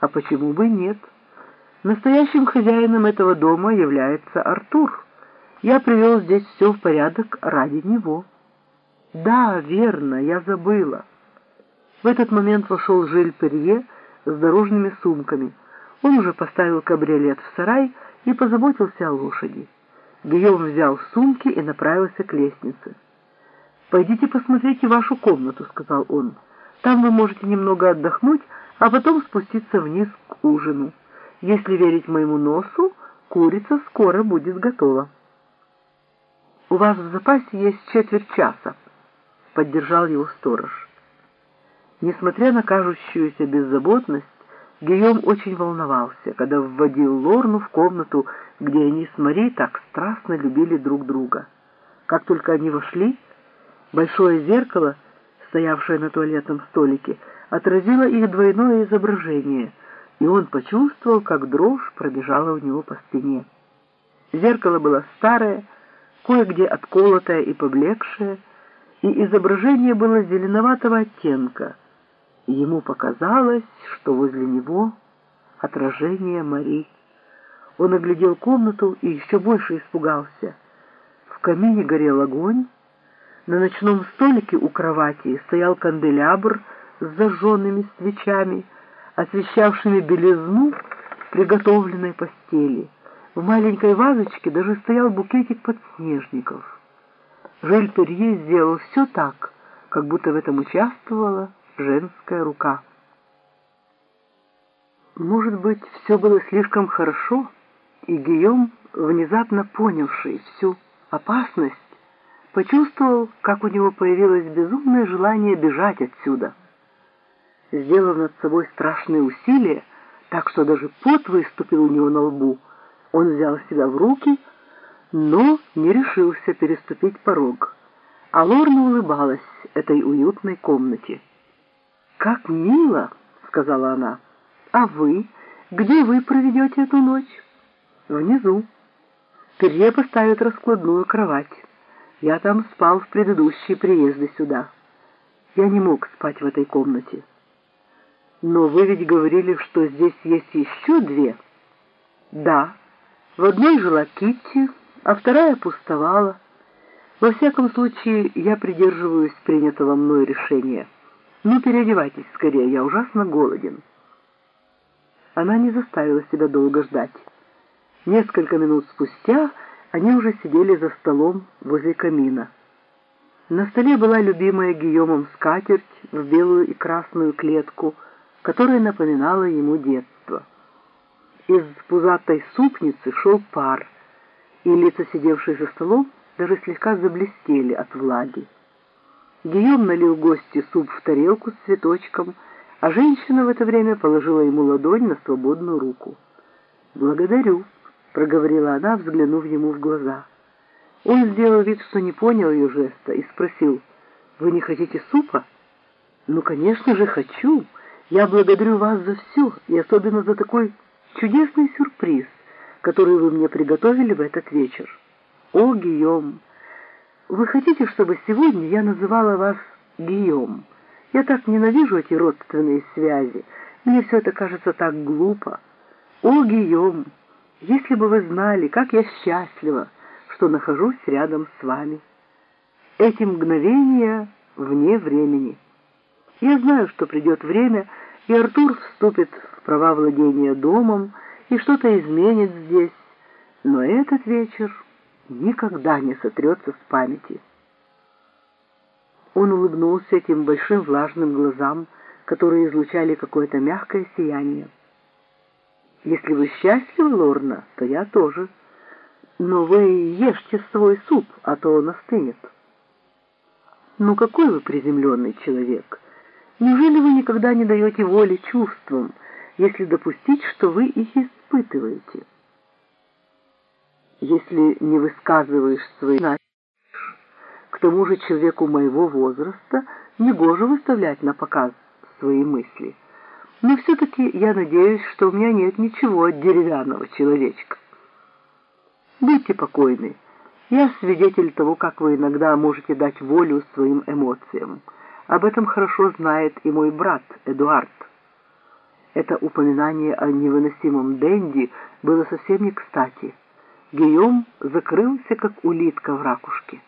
А почему бы нет? Настоящим хозяином этого дома является Артур. Я привел здесь все в порядок ради него. Да, верно, я забыла. В этот момент вошел Жиль Перье с дорожными сумками. Он уже поставил кабриолет в сарай и позаботился о лошади. Гийом взял сумки и направился к лестнице. «Пойдите посмотрите вашу комнату», — сказал он. «Там вы можете немного отдохнуть, а потом спуститься вниз к ужину. Если верить моему носу, курица скоро будет готова». «У вас в запасе есть четверть часа», — поддержал его сторож. Несмотря на кажущуюся беззаботность, Гийом очень волновался, когда вводил Лорну в комнату, где они с Мари так страстно любили друг друга. Как только они вошли, большое зеркало, стоявшее на туалетном столике, отразило их двойное изображение, и он почувствовал, как дрожь пробежала у него по спине. Зеркало было старое, кое-где отколотое и поблекшее, и изображение было зеленоватого оттенка — Ему показалось, что возле него отражение Мари. Он оглядел комнату и еще больше испугался. В камине горел огонь, на ночном столике у кровати стоял канделябр с зажженными свечами, освещавшими белизну приготовленной постели. В маленькой вазочке даже стоял букетик подснежников. Жель Перье сделал все так, как будто в этом участвовала женская рука. Может быть, все было слишком хорошо, и Гийом, внезапно понявший всю опасность, почувствовал, как у него появилось безумное желание бежать отсюда. Сделав над собой страшные усилия, так что даже пот выступил у него на лбу, он взял себя в руки, но не решился переступить порог. А Лорна улыбалась этой уютной комнате. «Как мило!» — сказала она. «А вы? Где вы проведете эту ночь?» «Внизу. Перье поставит раскладную кровать. Я там спал в предыдущие приезды сюда. Я не мог спать в этой комнате». «Но вы ведь говорили, что здесь есть еще две?» «Да. В одной жила Китти, а вторая пустовала. Во всяком случае, я придерживаюсь принятого мной решения». «Ну, переодевайтесь скорее, я ужасно голоден». Она не заставила себя долго ждать. Несколько минут спустя они уже сидели за столом возле камина. На столе была любимая Гийомом скатерть в белую и красную клетку, которая напоминала ему детство. Из пузатой супницы шел пар, и лица, сидевшие за столом, даже слегка заблестели от влаги. Гийом налил гостю суп в тарелку с цветочком, а женщина в это время положила ему ладонь на свободную руку. «Благодарю», — проговорила она, взглянув ему в глаза. Он сделал вид, что не понял ее жеста, и спросил, «Вы не хотите супа?» «Ну, конечно же, хочу. Я благодарю вас за все, и особенно за такой чудесный сюрприз, который вы мне приготовили в этот вечер. О, Гийом!» Вы хотите, чтобы сегодня я называла вас Гийом? Я так ненавижу эти родственные связи. Мне все это кажется так глупо. О, Гийом, если бы вы знали, как я счастлива, что нахожусь рядом с вами. Эти мгновения вне времени. Я знаю, что придет время, и Артур вступит в права владения домом и что-то изменит здесь. Но этот вечер никогда не сотрется с памяти. Он улыбнулся этим большим влажным глазам, которые излучали какое-то мягкое сияние. «Если вы счастливы, Лорна, то я тоже. Но вы ешьте свой суп, а то он остынет». «Ну какой вы приземленный человек! Неужели вы никогда не даете воли чувствам, если допустить, что вы их испытываете?» если не высказываешь свои к тому же человеку моего возраста негоже выставлять на показ свои мысли. Но все-таки я надеюсь, что у меня нет ничего от деревянного человечка. Будьте покойны. Я свидетель того, как вы иногда можете дать волю своим эмоциям. Об этом хорошо знает и мой брат Эдуард. Это упоминание о невыносимом Дэнди было совсем не кстати. Гийом закрылся, как улитка в ракушке.